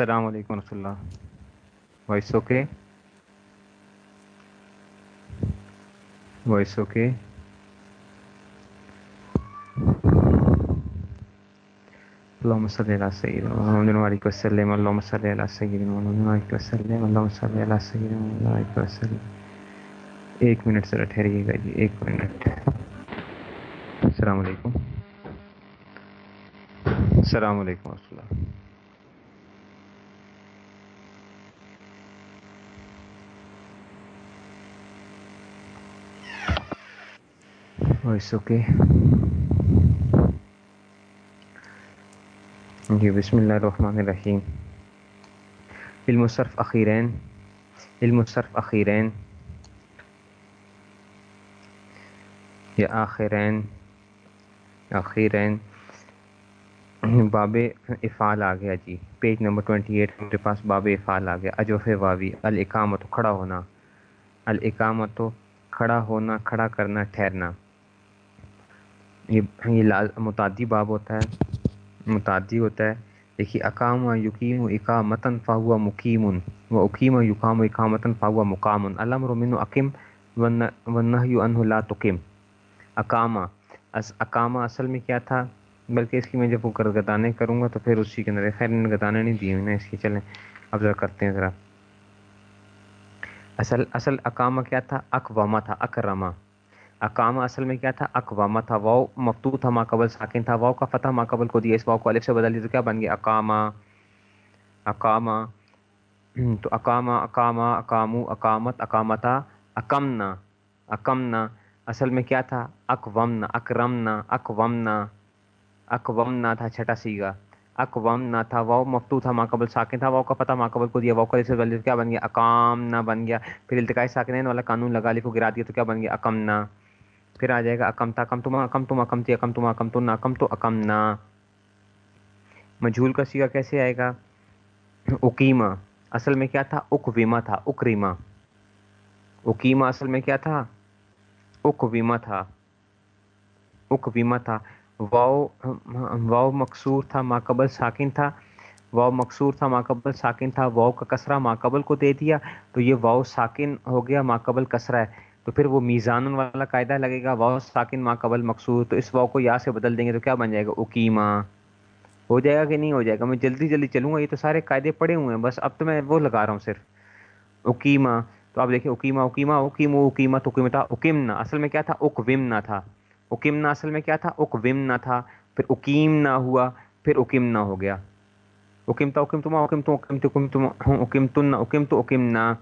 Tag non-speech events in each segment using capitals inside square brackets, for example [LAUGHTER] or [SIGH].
السلام علیکم ورحمۃ اللہ۔ Voice okay? Voice okay. اللهم صل على سيدنا محمد وعلى وسلم اللهم صل على سيدنا محمد وعلى وسلم اللهم صل على سيدنا محمد وعلى وسلم ایک منٹ ذرا ٹھہریے گا جی ایک منٹ۔ السلام علیکم۔ السلام علیکم ورحمۃ اللہ۔ وائس اوکے جی بسم اللہ الرحمن الرحیم علم صرف اخیرین علم صرف اخیرین یا آخرین اخیرین باب افعال آ گیا جی پیج نمبر ٹوئنٹی ایٹ میرے پاس باب افعال آ گیا. اجوف واوی. الاقامت کھڑا ہونا. الاقامت کھڑا ہونا، کھڑا کرنا، ٹھہرنا. یہ متعدی باب ہوتا ہے، متعدی ہوتا ہے۔ دیکھیے اقام و یقیم و اقامتاً فاہوا مقیم و اقیم و یقام و اقامتاً فاہوا مقام علم رمن اقم ونہ ان لا تقم۔ اقامہ اقامہ اصل میں کیا تھا؟ بلکہ اس کی میں جب وہ گردانے کروں گا تو پھر اسی کے اندر، خیر نے گدانے نہیں دیے انہیں اس کی چلیں۔ اب ذرا کرتے ہیں ذرا۔ اصل اصل اقامہ کیا تھا؟ اقوامہ تھا اکرما اقامہ اصل میں کیا تھا؟ اقوامہ تھا واؤ مفتو تھا ماں قبل ساکن تھا واؤ کا فتح ماں قبل کو دیا اس واؤ کو الف سے بدل دیا تو کیا بن گیا؟ اقامہ اقامہ، تو اقامہ اقامہ، اقامو، اقامت، اقامتا اکمنا اکمنا اصل میں کیا تھا؟ اقوامنا اکرمنا اقوامنا اقوامنا تھا چھٹا سیگا۔ اقوامنا تھا واؤ مفتو تھا ماں قبل ساکن تھا واؤ کا فتح ماں قبل کو دیا واؤ کا سے بدل تو کیا بن گیا؟ اقامنا بن گیا۔ پھر التقاء ساکنین والا قانون لگا لکھو گرا دیا تو کیا بن گیا؟ اکمنا پھر آ جائے گا اکم تا کم تم اکم تم اکم تی اکم تم اکم تو نہ اکم تو اکم نہ مجھول کا سیگا کیسے آئے گا؟ اکیما اصل میں کیا تھا؟ اکویما تھا اکریما اکیما اصل میں کیا تھا؟ اکویما تھا۔ اکویما تھا۔ واؤ واؤ مقصور تھا ماقبل ساکن تھا۔ واؤ مقصور تھا ماقبل ساکن تھا۔ واؤ کا کسرہ ماقبل کو دے دیا۔ تو یہ واؤ ساکن ہو گیا ماقبل کسرہ ہے۔ تو پھر وہ میزان والا قاعدہ لگے گا واؤ ساکن ماں قبل مقصود، تو اس واؤ کو یا سے بدل دیں گے تو کیا بن جائے گا؟ اکیما ہو جائے گا کہ نہیں ہو جائے گا؟ میں جلدی جلدی چلوں گا، یہ تو سارے قاعدے پڑے ہوئے ہیں، بس اب تو میں وہ لگا رہا ہوں صرف۔ اکیما تو آپ دیکھیں اکیما اکیما اکیم اکیما تو تھا اکیمنا اصل میں کیا تھا؟ اکومنا تھا۔ اکیمنا اصل میں کیا تھا؟ اکومنا تھا۔ پھر اکیم نہ ہوا، پھر اکیمنا ہو گیا۔ اکیمتا اکیم تما اکیم تو اکیم تو اکیم تم اکیم تن اکیم تو اکیمنا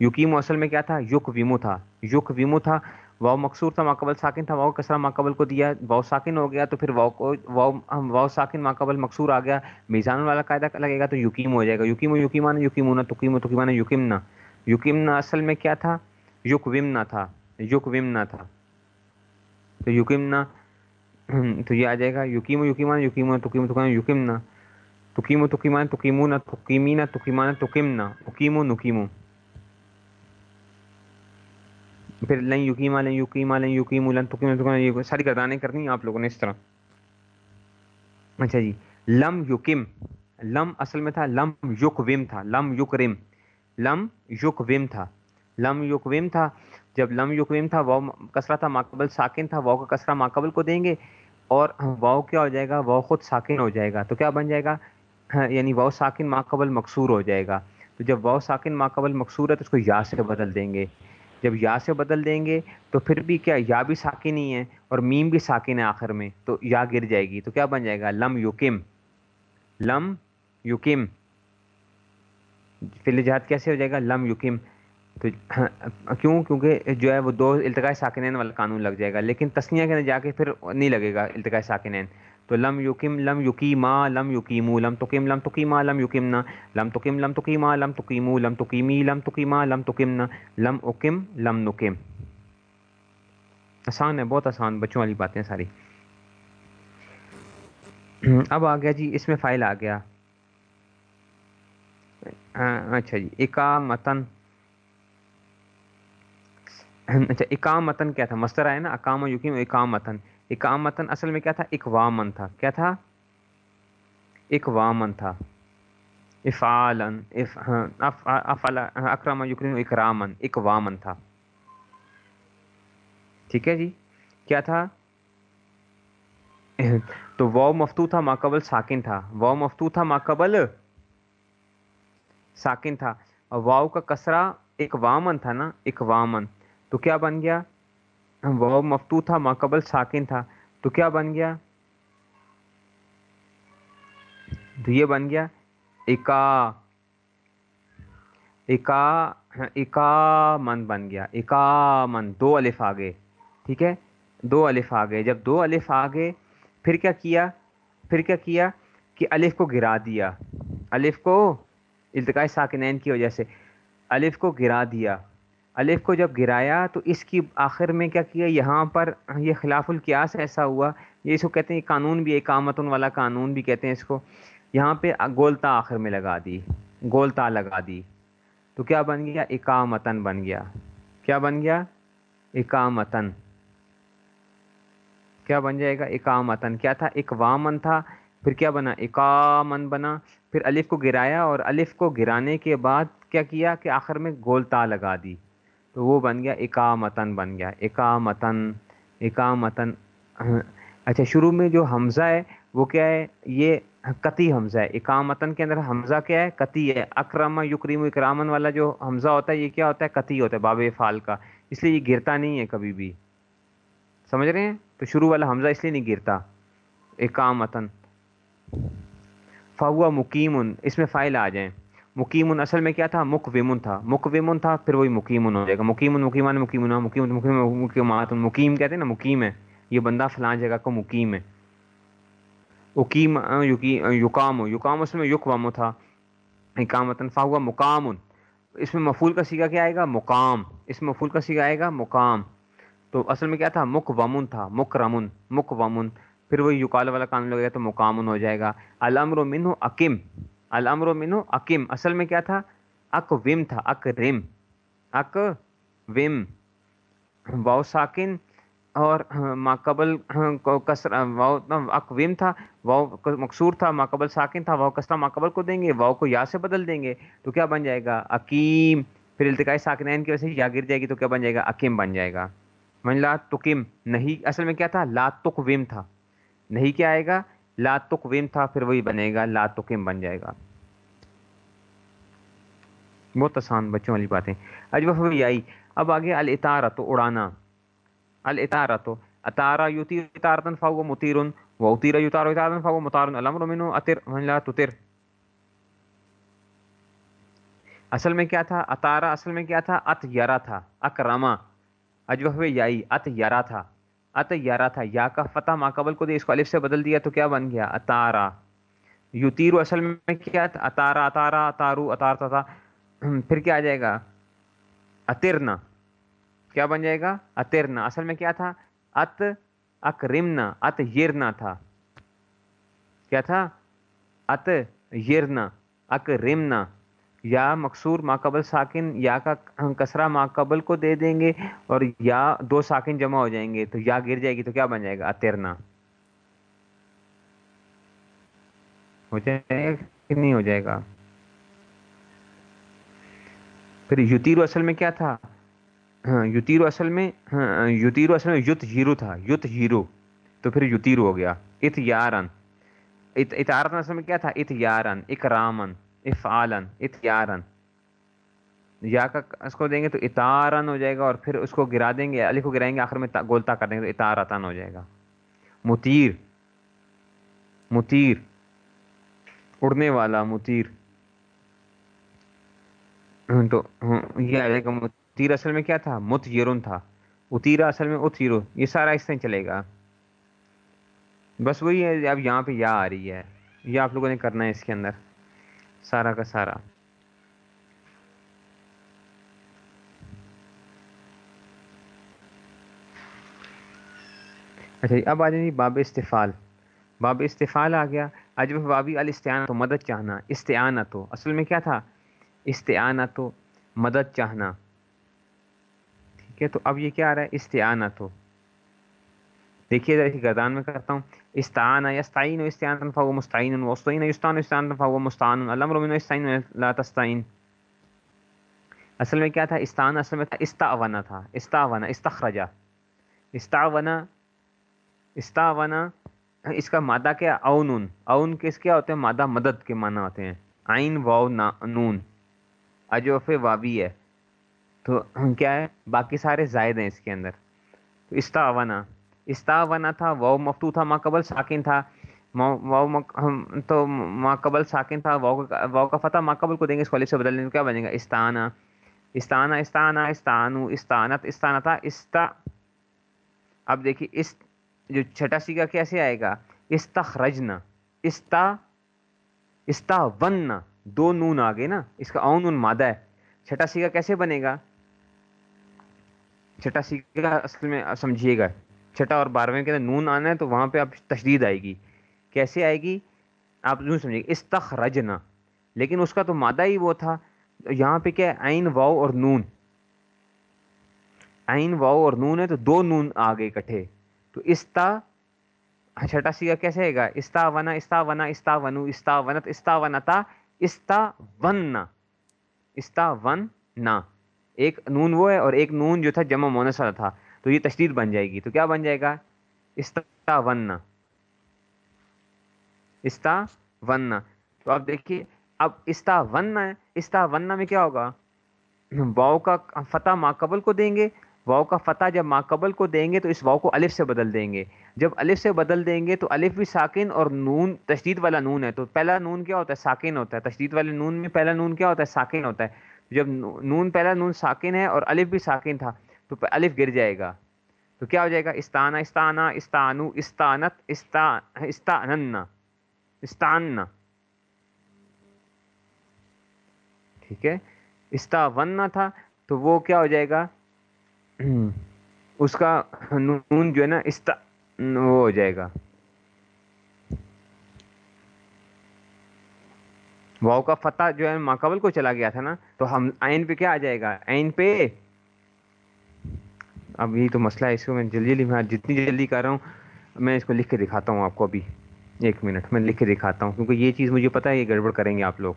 یقیم اصل میں کیا تھا؟ یق ویمو تھا۔ یق ویمو تھا واؤ مقصور تھا، ماقبل ساکن تھا واؤ کسرا ماقبل کو دیا واؤ ساکن ہو گیا تو پھر واؤ کو واؤ واؤ ساکن ماقبل مقصور آ گیا۔ میزان والا قاعدہ لگے گا تو یقیم ہو جائے گا۔ یقیم و یقیمان یقیمون تقیم و تقیمان یقیمنا یقیمنا اصل میں کیا تھا؟ یق ومنا تھا۔ یق ومنا تھا۔ تو یقیمنا تو یہ آ جائے گا۔ یقیم و یقیمان یقیم تقیم تقیم یقیمنا تقیم و تقیمان تقیمون تقیمین تقیمان تقیمنا اقیم و نقیم پھر لن یقیما لن یقیما، لن یقیم لن تقیم یہ ساری گردانیں کرنی ہیں آپ لوگوں نے اس طرح۔ اچھا جی لم یقم، لم اصل میں تھا، لم یقوم تھا، لم یکرم لم یقوم تھا، لم یقوم تھا، جب لم یقوم تھا واؤ کسرہ تھا، ماقبل ساکن تھا واؤ کا کسرہ ماقبل کو دیں گے اور واؤ کیا ہو جائے گا؟ واؤ خود ساکن ہو جائے گا۔ تو کیا بن جائے گا؟ ہاں، یعنی واؤ ساکن ماقبل مقصور ہو جائے گا۔ تو جب واؤ ساکن ماقبل مقصور ہے تو اس کو یا سے بدل دیں گے۔ جب یا سے بدل دیں گے تو پھر بھی کیا، یا بھی ساکن ہی ہے اور میم بھی ساکن ہے آخر میں، تو یا گر جائے گی، تو کیا بن جائے گا؟ لم یوکم لم یوکم فل جہاد کیسے ہو جائے گا؟ لم یوکم تو [CLEARS THROAT] کیوں؟ کیونکہ جو ہے وہ دو التقاء ساکنین والا قانون لگ جائے گا، لیکن تسنیہ کے اندر جا کے پھر نہیں لگے گا التقاء ساکنین۔ تو لم یقم لم یقیما لم یقیمو لم تقیم لم تقیما لم یقمنا لم تقیم لم تقیما لم تقیمو لم تقیمی لم تقیما لم تقمنا لم اقم لم نقم۔ آسان ہے، بہت آسان، بچوں والی باتیں ساری۔ اب آ گیا جی اس میں فائل آ گیا۔ ہاں، اچھا جی اقامتن۔ اچھا اقامتن کیا تھا؟ مستر آئے نا؟ اقام و یقیم اقامتن اصل میں کیا تھا؟ اقوامن تھا۔ کیا تھا؟ اقوامن تھا۔ افعالن ہاں، اف افعل، اکرم، یکرم اکرامن اکوامن تھا۔ ٹھیک ہے جی؟ کیا تھا؟ تو واؤ مفتو تھا، ماقبل ساکن تھا۔ واؤ مفتو تھا، ماقبل ساکن تھا۔ اور واؤ کا کسرا ایک وامن تھا نا ایک وامن تو کیا بن گیا؟ واؤ مفتو تھا ماقبل ساکن تھا۔ تو کیا بن گیا؟ تو یہ بن گیا، اکا۔ اکا اکا من بن گیا۔ اکا من۔ دو الف آگے ٹھیک ہے؟ دو الف آ گئے۔ جب دو الف آ گئے، پھر کیا کیا؟ پھر کیا کیا کہ الف کو گرا دیا۔ الف کو التقاء ساکنین کی وجہ سے۔ الف کو گرا دیا۔ الف کو جب گرایا تو اس کی آخر میں کیا کیا؟ یہاں پر یہ خلاف القیاس ایسا ہوا، یہ اس کو کہتے ہیں قانون بھی ایک آمتن والا قانون بھی کہتے ہیں اس کو۔ یہاں پہ گولتا آخر میں لگا دی، گولتا لگا دی۔ تو کیا بن گیا؟ اکامتن بن گیا۔ کیا بن گیا؟ اکامتن کیا بن جائے گا؟ اکامتن کیا تھا؟ اکوامن تھا۔ پھر کیا بنا؟ اکامن بنا۔ پھر الف کو گرایا اور الف کو گرانے کے بعد کیا کیا؟ کہ آخر میں گولتا لگا دی۔ تو وہ بن گیا اکامتن بن گیا اکامتن اکامتن اچھا شروع میں جو حمزہ ہے، وہ کیا ہے؟ یہ قطعی حمزہ ہے۔ اکامتن کے اندر حمزہ کیا ہے؟ قطعی ہے۔ اکرم یکریم اکرامن والا جو حمزہ ہوتا ہے، یہ کیا ہوتا ہے؟ قطعی ہوتا ہے، باب فال کا۔ اس لیے یہ گرتا نہیں ہے کبھی بھی۔ سمجھ رہے ہیں؟ تو شروع والا حمزہ اس لیے نہیں گرتا۔ اکامتن فہوا مکیمن اس میں فائل آ جائیں۔ مکیمن اصل میں کیا تھا؟ مک تھا۔ مک تھا، پھر وہی مکیمن ہو جائے گا۔ مکیمن مکیمان مکیمن ہاں، مکیم مکیمات مکیم کہتے ہیں نا مکیم ہے۔ یہ بندہ فلاں جگہ کو مکیم ہے۔ اکیم یقام یقام اس میں یق وم تھا اکامتن فاہوا مقامن اس میں مفول کا سیگا کیا آئے گا؟ مقام۔ اس میں مفول کا سیگا آئے گا؟ مقام۔ تو اصل میں کیا تھا؟ مک ومن تھا۔ مک رمن مک ومن پھر وہی یقال والا قانون لگے گا تو مقامن ہو جائے گا۔ الامر و منہ اکم الامر و منہ اکم اصل میں کیا تھا؟ اک وم تھا اک رم اک وم واؤ ساکن اور ماقبل کسر، واؤ اک وم تھا۔ واؤ مقصور تھا ماقبل ساکن تھا۔ واؤ کسرا ماقبل کو دیں گے، واؤ کو یا سے بدل دیں گے۔ تو کیا بن جائے گا؟ اکیم پھر التقاء ساکنین کی وجہ سے یا گر جائے گی تو کیا بن جائے گا؟ اکیم بن جائے گا۔ من لا تکم نہیں۔ اصل میں کیا تھا؟ لا تک وم تھا۔ نہیں کیا آئے گا؟ لا تک تھا، پھر وہی بنے گا، لا بن جائے گا۔ بہت آسان بچوں والی باتیں۔ اجوف بھی آئی۔ اب آگے الاتارا تو اڑانا۔ الاتارا تو اتارا یوتی اتارتن فاو متیرن و اتیرا یوتارو اتارتن فاو متارن الامر منو اتر لا تتر اصل میں کیا تھا؟ اتارا اصل میں کیا تھا؟ ات یرا تھا، اکرما۔ اجوہ یائی ات یارا تھا۔ ات یارا تھا، یا کا فتح ماقبل کو دے اس کو الف سے بدل دیا تو کیا بن گیا؟ اتارا۔ یوتیرو اصل میں کیا تھا؟ اتارا اتارا، اتارو اتارتا تھا پھر کیا آ جائے گا؟ اترنا۔ کیا بن جائے گا؟ اترنا۔ اصل میں کیا تھا؟ ات اکرمنا، ات یرنا تھا۔ کیا تھا؟ ات یرنا، اکرمنا۔ یا مقصور ماقبل ساکن یا کا کسرا ماقبل کو دے دیں گے اور یا دو ساکن جمع ہو جائیں گے، تو یا گر جائے گی تو کیا بن جائے گا؟ اترنا۔ ہو جائے گا کہ نہیں ہو جائے گا؟ پھر یوتیرو اصل میں کیا تھا؟ ہاں یوتیرو اصل میں ہاں، یوتیرو اصل میں یوت ہیرو تھا، یوت ہیرو۔ تو پھر یوتیرو ہو گیا۔ ات یارن اتارتن اصل میں کیا تھا؟ ات یارن اکرامن۔ افعالن اتیارن یا کا اس کو دیں گے تو اتارن ہو جائے گا اور پھر اس کو گرا دیں گے، علی کو گرائیں گے، آخر میں گولتا کر دیں گے تو اتارتن ہو جائے گا۔ متیر متیر، اڑنے والا متیر۔ تو یہ آ جائے گا، متیر اصل میں کیا تھا؟ مت یرون تھا۔ اتیرا اصل میں اتیرو یہ سارا اس طرح چلے گا۔ بس وہی ہے، اب یہاں پہ یا آ رہی ہے۔ یہ آپ لوگوں نے کرنا ہے اس کے اندر۔ سارا کا سارا۔ اچھا جی اب آ جائیں باب استفال باب استفال آ گیا۔ آج بابی الاستعانہ تو مدد چاہنا۔ استعانہ تو اصل میں کیا تھا؟ استعانہ تو مدد چاہنا۔ ٹھیک ہے، تو اب یہ کیا آ رہا ہے؟ استعانہ تو دیکھیے ذرا گردان میں کرتا ہوں استعان یستعین استعان فهو مستعین واستعین یستعان استعان فهو مستعان، الامر من استعین لا تستعین۔ اصل میں کیا تھا؟ استعان اصل میں تھا استعونا تھا استعونا استخرجا استعونا استعونا اس کا مادہ کیا؟ اونن اون کس کیا ہوتے ہیں؟ مادہ مدد کے معنی ہوتے ہیں۔ عین، واو نون۔ اجوف واوی ہے۔ تو کیا ہے؟ باقی سارے زائد ہیں اس کے اندر۔ تو استعونا استعونا تھا واؤ مفتو تھا ما قبل ساکن تھا۔ واؤ تو ما قبل ساکن تھا واؤ کا فتح ما قبل کو دیں گے اس کو سے بدلنے، کیا بنے گا؟ استعانہ استعانہ استعانہ استعانو استعانت استعانتا استا۔ اب دیکھیے، اس جو چھٹا سیگا کیسے آئے گا؟ استخرجنا۔ استا استا ون دو نون آگے نا، اس کا اون نون مادہ ہے۔ چھٹا سیگا کیسے بنے گا؟ چھٹا سیگا اصل میں سمجھیے گا۔ چھٹا اور بارہویں کے اندر نون آنا ہے تو وہاں پہ آپ تشدید آئے گی۔ کیسے آئے گی؟ آپ یوں سمجھیے گا استخرجنا۔ لیکن اس کا تو مادہ ہی وہ تھا، یہاں پہ کیا ہے؟ عین واؤ اور نون۔ عین واؤ اور نون ہے تو دو نون آ گئے کٹھے تو استا، چھٹا سیگا کیسے ہے گا؟ استا ونا استا ونا، استا ونو، استا ونت، استا ونتا، استا ون استا ون نا ایک نون وہ ہے اور ایک نون جو تھا جمع مونس والا تھا۔ تو یہ تشدید بن جائے گی۔ تو کیا بن جائے گا؟ استا ون۔ استا ون۔ تو اب دیکھیے، اب استا ون ہے استا ون میں کیا ہوگا؟ واؤ کا فتح ماقبل کو دیں گے۔ واؤ کا فتح جب ماقبل کو دیں گے تو اس واؤ کو الف سے بدل دیں گے۔ جب الف سے بدل دیں گے تو الف بھی ساکن اور نون، تشدید والا نون ہے۔ تو پہلا نون کیا ہوتا ہے؟ ساکن ہوتا ہے۔ تشدید والے نون میں پہلا نون کیا ہوتا ہے؟ ساکن ہوتا ہے۔ جب نون، پہلا نون ساکن ہے اور الف بھی ساکن تھا۔ تو الف گر جائے گا۔ تو کیا ہو جائے گا؟ استانہ استانہ استانو، استانت استانن استان ٹھیک ہے؟ استا ون تھا، تو وہ کیا ہو جائے گا؟ اس کا نون جو ہے نا، استا، وہ ہو جائے گا۔ واؤ کا فتح جو ہے ماقبل کو چلا گیا تھا نا، تو ہم آئین پہ کیا آ جائے گا؟ آئین پہ۔ اب یہی تو مسئلہ ہے، اس کو میں جلدی جلدی، میں جتنی جلدی کر رہا ہوں، میں اس کو لکھ کے دکھاتا ہوں آپ کو ابھی۔ ایک منٹ، میں لکھ کے دکھاتا ہوں، کیونکہ یہ چیز مجھے پتا ہے، یہ گڑبڑ کریں گے آپ لوگ۔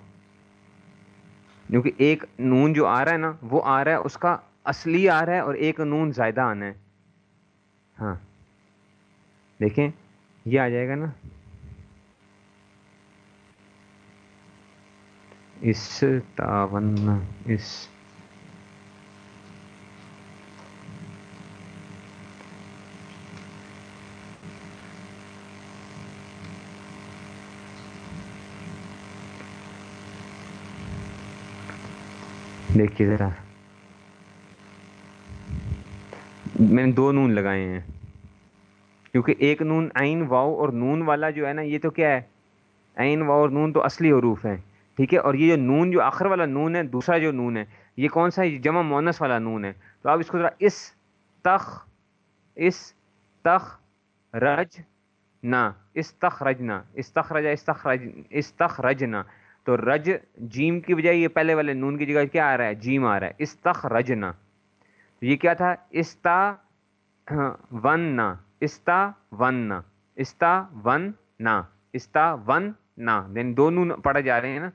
کیونکہ ایک نون جو آ رہا ہے نا، وہ آ رہا ہے، اس کا اصلی آ رہا ہے اور ایک نون زائدہ آنا ہے۔ ہاں۔ دیکھیں، یہ آ جائے گا نا۔ اس تاون، اس دیکھیے ذرا۔ میں نے دو نون لگائے ہیں۔ کیونکہ ایک نون عین واؤ اور نون والا جو ہے نا، یہ تو کیا ہے؟ عین واؤ اور نون تو اصلی حروف ہیں۔ ٹھیک ہے؟ اور یہ جو نون، جو آخر والا نون ہے، دوسرا جو نون ہے، یہ کون سا ہے؟ جمع مونس والا نون ہے۔ تو آپ اس کو ذرا اس تخ اس تخ رج نہ اس تخ رجنا اس تو رج جیم کی بجائے یہ پہلے والے نون کی جگہ کیا آ رہا ہے؟ جیم آ رہا ہے۔ استخ رجنا یہ کیا تھا؟ استا ون نا استا ون نا استا ون نا استا ون نا دین یعنی دو نون پڑھے جا رہے ہیں نا۔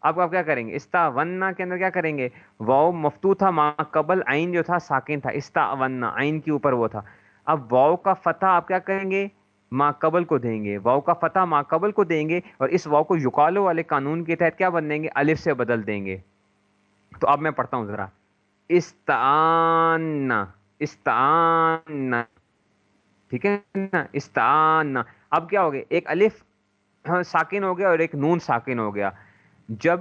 اب آپ کیا کریں گے؟ استا ون نا کے اندر کیا کریں گے؟ واؤ مفتو تھا، ما قبل آئین جو تھا، ساکن تھا۔ استا ون نا آئین کے اوپر وہ تھا۔ اب واؤ کا فتح آپ کیا کریں گے؟ ما قبل کو دیں گے۔ واؤ کا فتح ما قبل کو دیں گے اور اس واؤ کو یقالو والے قانون کے تحت کیا بن دیں گے؟ الف سے بدل دیں گے۔ تو اب میں پڑھتا ہوں ذرا۔ استعان استعان۔ ٹھیک ہے نا؟ استعان۔ اب کیا ہو گیا؟ ایک الف ساکن ہو گیا اور ایک نون ساکن ہو گیا۔ جب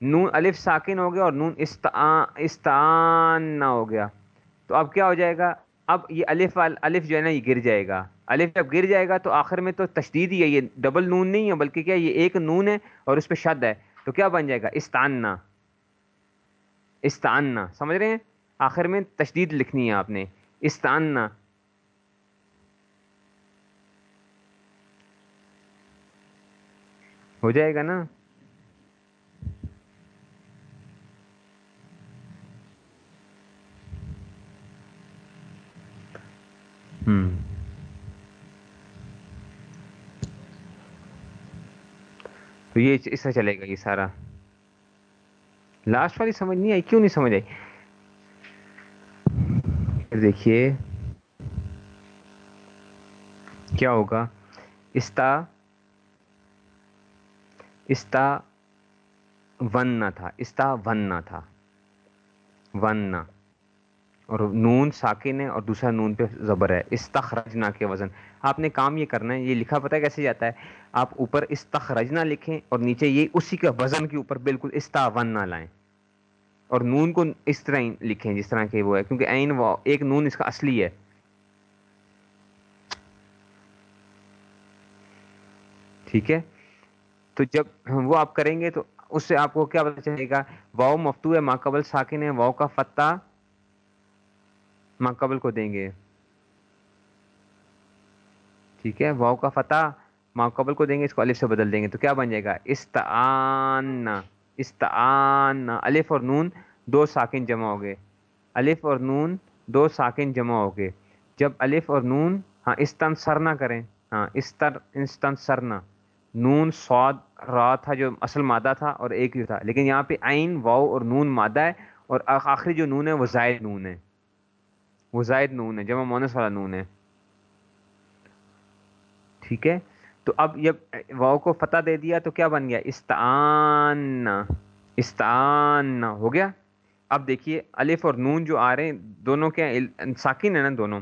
نون الف ساکن ہو گیا اور نون استعان ہو گیا۔ تو اب کیا ہو جائے گا؟ اب یہ الف الف جو ہے نا، یہ گر جائے گا۔ الف جب گر جائے گا تو آخر میں تو تشدید ہی ہے، یہ ڈبل نون نہیں ہے، بلکہ کیا یہ ایک نون ہے اور اس پہ شد ہے۔ تو کیا بن جائے گا؟ استاننا استاننا سمجھ رہے ہیں؟ آخر میں تشدید لکھنی ہے آپ نے۔ استاننا ہو جائے گا نا؟ ہوں تو یہ اس سے چلے گا یہ سارا۔ لاسٹ والی سمجھ نہیں آئی، کیوں نہیں سمجھ آئی؟ دیکھیے۔ کیا ہوگا؟ استا استا ون نہ تھا، استا ون نہ تھا۔ ون نہ۔ اور نون ساکن ہے اور دوسرا نون پہ زبر ہے، استخرجنا کے وزن۔ آپ نے کام یہ کرنا ہے، یہ لکھا پتہ ہے کیسے جاتا ہے؟ آپ اوپر استخرجنا لکھیں اور نیچے یہ اسی کے وزن کے اوپر بالکل استا ون نہ لائیں۔ اور نون کو اس طرح لکھیں، جس طرح کہ وہ ہے، کیونکہ عین وہ ایک نون اس کا اصلی ہے۔ ٹھیک ہے؟ تو جب وہ آپ کریں گے تو اس سے آپ کو کیا پتا چلے گا؟ واؤ مفتو ہے ماقبل ساکن ہے واؤ کا فتح ماقبل کو دیں گے۔ ٹھیک ہے واؤ کا فتح ماقبل کو دیں گے، اس کو الف سے بدل دیں گے۔ تو کیا بن جائے گا؟ استعان استعان، الف اور نون دو ساکن جمع ہو گئے۔ الف اور نون دو ساکن جمع ہو گئے۔ جب الف اور نون ہاں استن سرنا کریں۔ ہاں استر استن سرنا نون سعود را تھا جو اصل مادہ تھا اور ایک ہی تھا۔ لیکن یہاں پہ عین واؤ اور نون مادہ ہے اور آخری جو نون ہے وہ زائد نون ہے۔ وہ زائد نون ہے، جمع مونس والا نون ہے۔ ٹھیک ہے؟ تو اب جب واؤ کو فتح دے دیا تو کیا بن گیا؟ استعان استعان، ہو گیا؟ اب دیکھیے، الف اور نون جو آ رہے ہیں، دونوں کے ساکن ہیں نا دونوں۔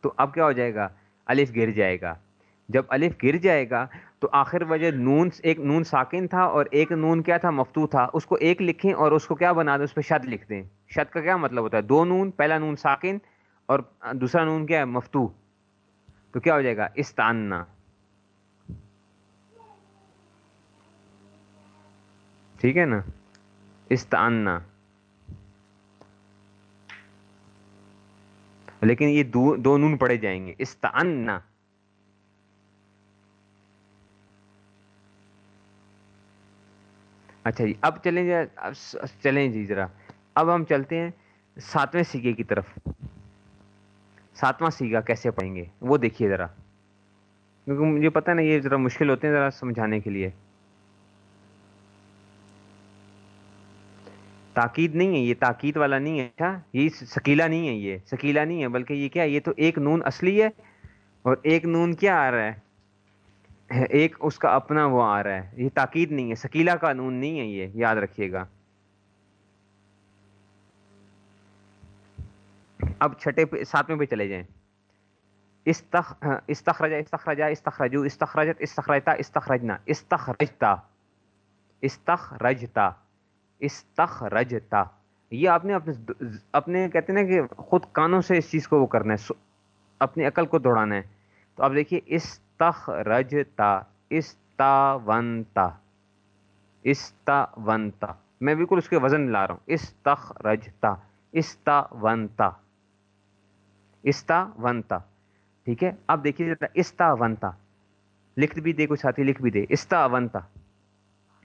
تو اب کیا ہو جائے گا؟ الف گر جائے گا۔ جب الف گر جائے گا تو آخر وجہ نون ایک نون ساکن تھا اور ایک نون کیا تھا؟ مفتو تھا۔ اس کو ایک لکھیں اور اس کو کیا بنا دیں؟ اس پہ شد لکھ دیں۔ شد کا کیا مطلب ہوتا ہے؟ دو نون، پہلا نون ساکن اور دوسرا نون کیا ہے؟ مفتو تو کیا ہو جائے گا؟ استاننا ٹھیک ہے نا؟ استاننا لیکن یہ دو دو نون پڑے جائیں گے۔ استاننا اچھا جی اب چلیں جی چلیں جی ذرا۔ اب ہم چلتے ہیں ساتویں سیگے کی طرف۔ ساتواں سیگا کیسے پڑھیں گے؟ وہ دیکھیے ذرا۔ کیونکہ مجھے پتہ نہیں، یہ ذرا مشکل ہوتے ہیں ذرا سمجھانے کے لیے۔ تاکید نہیں ہے، یہ تاکید والا نہیں ہے۔ اچھا یہ سکیلا نہیں ہے یہ۔ سکیلا نہیں ہے، بلکہ یہ کیا یہ تو ایک نون اصلی ہے اور ایک نون کیا آ رہا ہے؟ ایک اس کا اپنا وہ آ رہا ہے، یہ تاکید نہیں ہے سکیلا قانون نہیں ہے یہ، یاد رکھیے گا۔ اب چھٹے پہ، ساتویں پہ چلے جائیں۔ استخ استخرجا استخرجا، استخرجو، استخرجت، استخرجتا، استخرجنا، استخرجتا استخرجتا استخرجتا۔ یہ آپ نے اپنے اپنے کہتے ہیں نا کہ خود کانوں سے اس چیز کو وہ کرنا ہے اپنی عقل کو دوڑانا ہے۔ تو آپ دیکھیے، اس استخرجتا، استاونتا استاونتا۔ میں بالکل اس کے وزن لا رہا ہوں۔ استخرجتا، استاونتا استاونتا۔ ٹھیک ہے؟ اب دیکھیے استاونتا۔ لکھ بھی دے کچھ ساتھی، لکھ بھی دے۔ استاونتا۔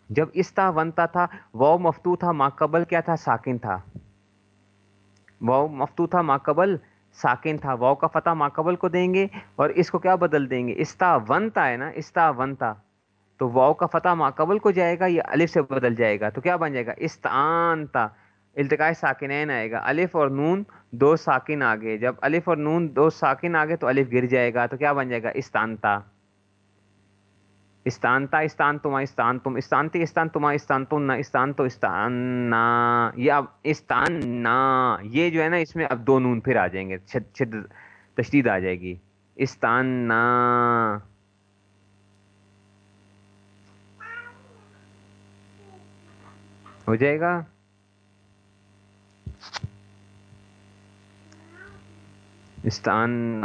جب استاونتا تھا وہ مفتو تھا، ماقبل کیا تھا؟ ساکن تھا۔ وہ مفتو تھا، ماقبل۔ ساکن تھا، واؤ کا فتح ماقبل کو دیں گے اور اس کو کیا بدل دیں گے؟ استا ونتا ہے نا، استا ونتا تو واؤ کا فتح ماقبل کو جائے گا یا الف سے بدل جائے گا؟ تو کیا بن جائے گا؟ استعانتا التقاء ساکنین آئے گا۔ الف اور نون دو ساکن آگے۔ جب الف اور نون دو ساکن آگے تو الف گر جائے گا۔ تو کیا بن جائے گا؟ استانتا استانتا استان تما استان تم استانتی استان تما استان تم، نہ استان تو استان یہ اب استان یہ جو ہے نا اس میں اب دو نون پھر آ جائیں گے تشدید آ جائے گی۔ استان ہو جائے گا؟ استان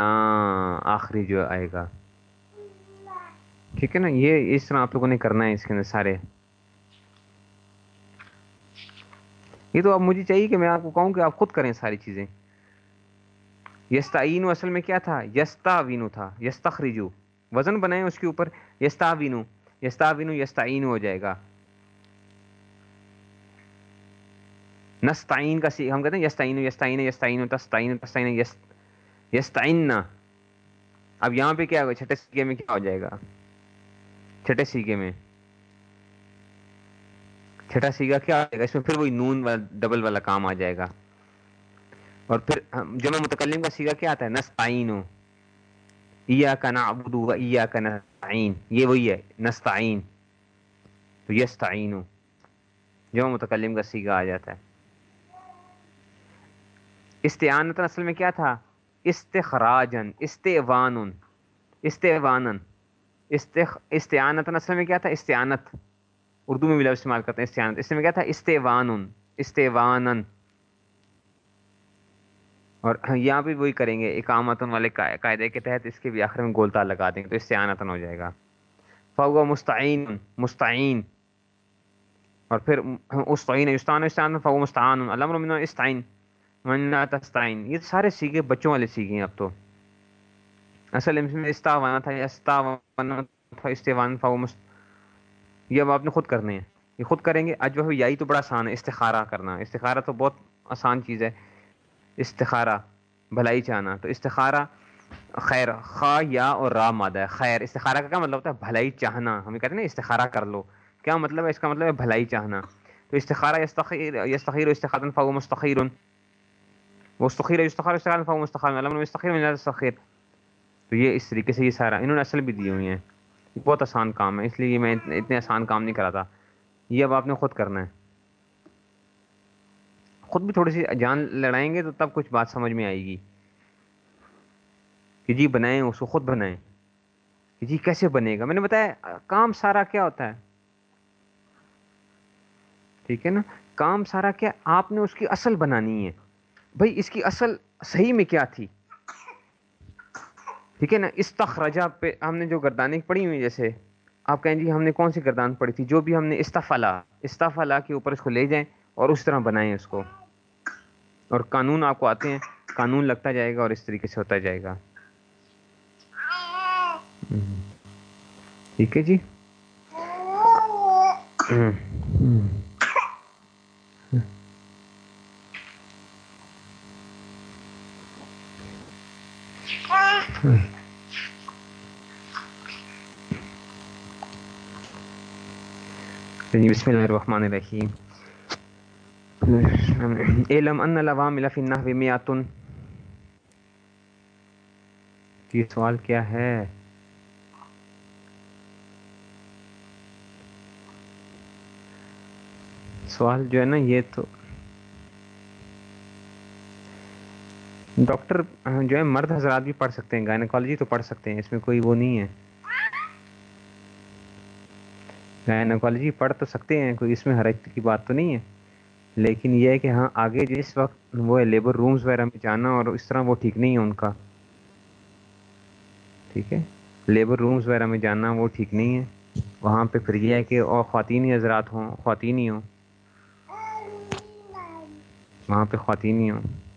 آخری جو آئے گا۔ ٹھیک ہے نا، یہ اس طرح آپ لوگوں نے کرنا ہے اس کے اندر سارے۔ یہ تو اب مجھے چاہیے کہ میں آپ کو کہوں کہ آپ خود کریں ساری چیزیں۔ یستعین اصل میں کیا تھا؟ یستا وینو تھا، یستخرجو۔ وزن بنائیں اس کے اوپر یستا وینو یستا وینو یستعین ہو جائے گا۔ نستعین کا سی، ہم کہتے ہیں یستعین یستعین یستعین تستعین تستعین یستعین اب یہاں پہ کیا ہوگا؟ چھٹے سیکے میں کیا ہو جائے گا؟ چھٹے سیکے میں۔ چھٹا سیگا کیا آ جائے گا؟ اس میں پھر وہی نون والا، ڈبل والا کام آ جائے گا۔ اور پھر جمع متکلم کا سیگا کیا آتا ہے نستعین ایا کا نعبد و ایا کا نستعین۔ یہ وہی ہے، نستعین۔ تو یستعین جمع متکلم کا سیگا آ جاتا ہے۔ استعانت اصل میں کیا تھا؟ استخراجن استعوان استعوانن استعانت اصل میں کیا تھا؟ استعانت۔ اردو میں بھی لفظ استعمال کرتے ہیں، استعانت۔ اس میں کیا تھا؟ استعوان استعوان اور یہاں بھی وہی کریں گے، اقامتن والے قاعدے کے تحت اس کے بھی آخر میں گولتا لگا دیں گے، تو استعانتن ہو جائے گا۔ فو مستعین مستعین۔ اور پھر استعین، استعان استعان فو مستعان علم من استعین۔ من تستعین۔ یہ سارے سیکھے بچوں والے سیکھے ہیں اب تو۔ اصل میں استعوانا تھا استعوانا تھا استعوان فو مست یہ اب آپ نے خود کرنے ہیں یہ خود کریں گے اج وہ یہی تو بڑا آسان ہے استخارہ کرنا استخارہ تو بہت آسان چیز ہے استخارہ بھلائی چاہنا تو استخارہ خیر خواہ یا اور را مادہ ہے خیر استخارہ کا کیا مطلب ہوتا ہے بھلائی چاہنا ہمیں کہتے ہیں نا استخارہ کر لو کیا مطلب ہے اس کا مطلب ہے بھلائی چاہنا تو استخارہ یستخیر یستخیر و استخارن فاو مستخیر وہ استخیر استخار استخار فاو مستخیر علم مستخیر من استخیر تو یہ اس طریقے سے یہ سارا، انہوں نے اصل بھی دی ہوئی ہیں۔ بہت آسان کام ہے، اس لیے میں اتنے آسان کام نہیں کرا تھا یہ اب آپ نے خود کرنا ہے۔ خود بھی تھوڑی سی جان لڑائیں گے تو تب کچھ بات سمجھ میں آئے گی۔ کہ جی بنائیں، اس کو خود بنائیں۔ کہ جی کیسے بنے گا؟ میں نے بتایا، کام سارا کیا ہوتا ہے؟ ٹھیک ہے نا؟ کام سارا کیا؟ آپ نے اس کی اصل بنانی ہے۔ بھائی، اس کی اصل صحیح میں کیا تھی؟ ٹھیک ہے نا؟ استخرجہ پہ ہم نے جو گردانیں پڑھی ہوئی جیسے آپ کہیں جی ہم نے کون سی گردان پڑھی تھی؟ جو بھی ہم نے استفلا استفلا کے اوپر اس کو لے جائیں اور اس طرح بنائیں اس کو۔ اور قانون آپ کو آتے ہیں، قانون لگتا جائے گا اور اس طریقے سے ہوتا جائے گا۔ ٹھیک ہے جی؟ بسم اللہ الرحمن الرحیم علم ان العوامل فی النحو میاتن یہ سوال کیا ہے سوال جو ہے نا یہ تو ڈاکٹر جو ہے، مرد حضرات بھی پڑھ سکتے ہیں گائنیکالوجی تو پڑھ سکتے ہیں، اس میں کوئی وہ نہیں ہے۔ گائنیکالوجی پڑھ تو سکتے ہیں، کوئی اس میں حرکت کی بات تو نہیں ہے۔ لیکن یہ ہے کہ ہاں آگے جس وقت وہ ہے لیبر رومز وغیرہ میں جانا اور اس طرح وہ ٹھیک نہیں ہے ان کا۔ ٹھیک ہے؟ لیبر رومز وغیرہ میں جانا وہ ٹھیک نہیں ہے۔ وہاں پہ پھر یہ ہے کہ اور خواتین حضرات ہوں، خواتین ہی ہوں۔ وہاں پہ خواتین ہی ہوں۔